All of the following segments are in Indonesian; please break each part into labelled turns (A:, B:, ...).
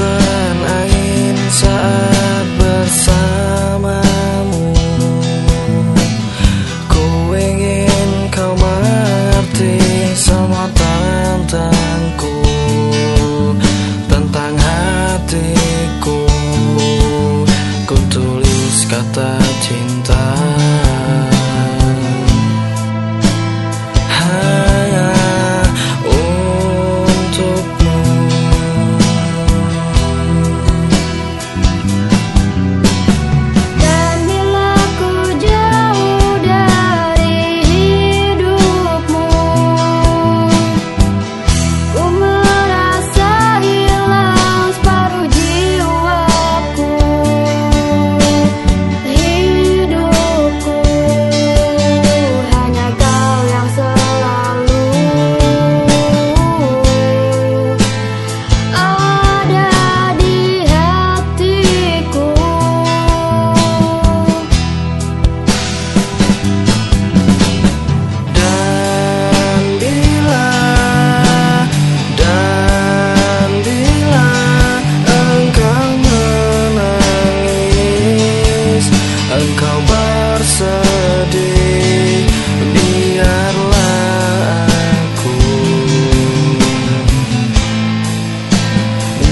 A: Perasaan angin saat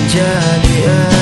A: menjadi